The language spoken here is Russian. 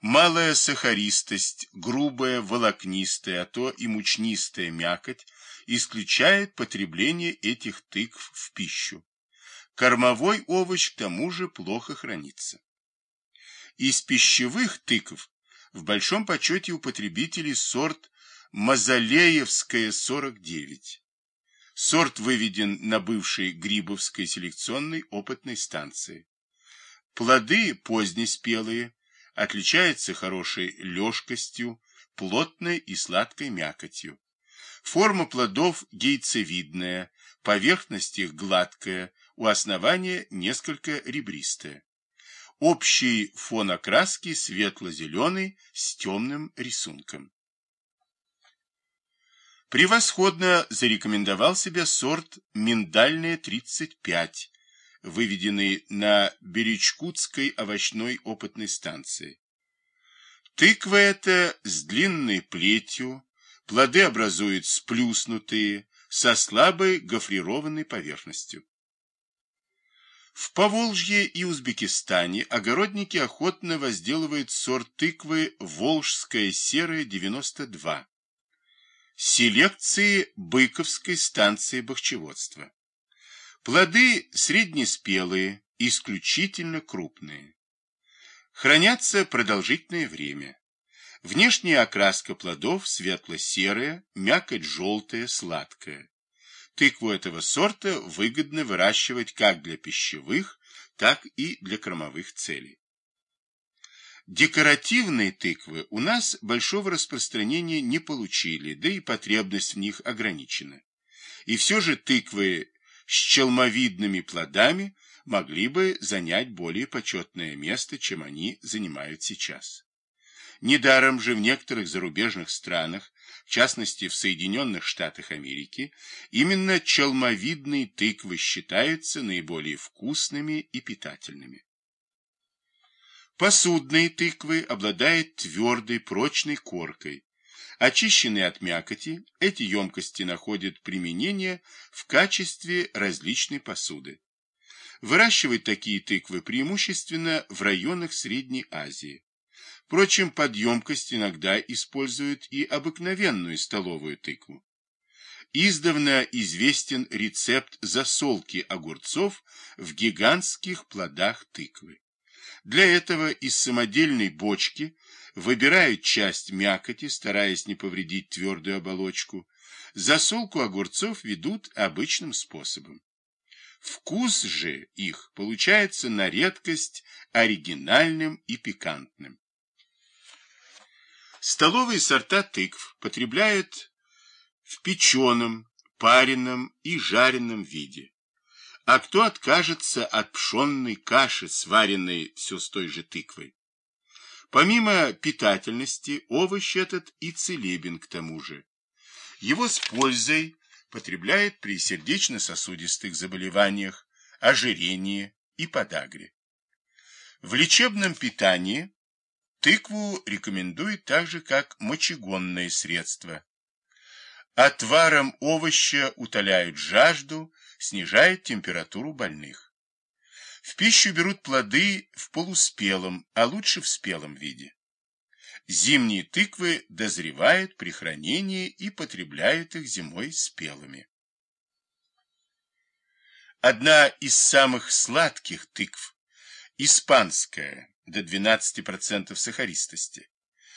Малая сахаристость, грубая, волокнистая, а то и мучнистая мякоть исключает потребление этих тыкв в пищу. Кормовой овощ к тому же плохо хранится. Из пищевых тыкв в большом почете у потребителей сорт Мазалеевская 49. Сорт выведен на бывшей Грибовской селекционной опытной станции. Плоды позднеспелые, отличаются хорошей лёжкостью, плотной и сладкой мякотью. Форма плодов гейцевидная, поверхность их гладкая, у основания несколько ребристая. Общий фон окраски светло-зеленый с темным рисунком. Превосходно зарекомендовал себя сорт «Миндальная 35», выведенный на Беречкутской овощной опытной станции. Тыква эта с длинной плетью, плоды образуют сплюснутые, со слабой гофрированной поверхностью. В Поволжье и Узбекистане огородники охотно возделывают сорт тыквы «Волжская серая 92» селекции Быковской станции бахчеводства. Плоды среднеспелые, исключительно крупные. Хранятся продолжительное время. Внешняя окраска плодов светло-серая, мякоть желтая, сладкая. Тыкву этого сорта выгодно выращивать как для пищевых, так и для кормовых целей. Декоративные тыквы у нас большого распространения не получили, да и потребность в них ограничена. И все же тыквы с челмовидными плодами могли бы занять более почетное место, чем они занимают сейчас. Недаром же в некоторых зарубежных странах, в частности в Соединенных Штатах Америки, именно челмовидные тыквы считаются наиболее вкусными и питательными. Посудные тыквы обладают твердой прочной коркой. Очищенные от мякоти, эти емкости находят применение в качестве различной посуды. Выращивают такие тыквы преимущественно в районах Средней Азии. Впрочем, под емкость иногда используют и обыкновенную столовую тыкву. Издавна известен рецепт засолки огурцов в гигантских плодах тыквы. Для этого из самодельной бочки выбирают часть мякоти, стараясь не повредить твердую оболочку. Засолку огурцов ведут обычным способом. Вкус же их получается на редкость оригинальным и пикантным. Столовые сорта тыкв потребляют в печеном, пареном и жареном виде. А кто откажется от пшенной каши, сваренной все с той же тыквой? Помимо питательности, овощ этот и целебен к тому же. Его с пользой потребляют при сердечно-сосудистых заболеваниях, ожирении и подагре. В лечебном питании тыкву рекомендуют так же, как мочегонное средство. Отваром овоща утоляют жажду, снижает температуру больных. В пищу берут плоды в полуспелом, а лучше в спелом виде. Зимние тыквы дозревают при хранении и потребляют их зимой спелыми. Одна из самых сладких тыкв – испанская, до 12% сахаристости.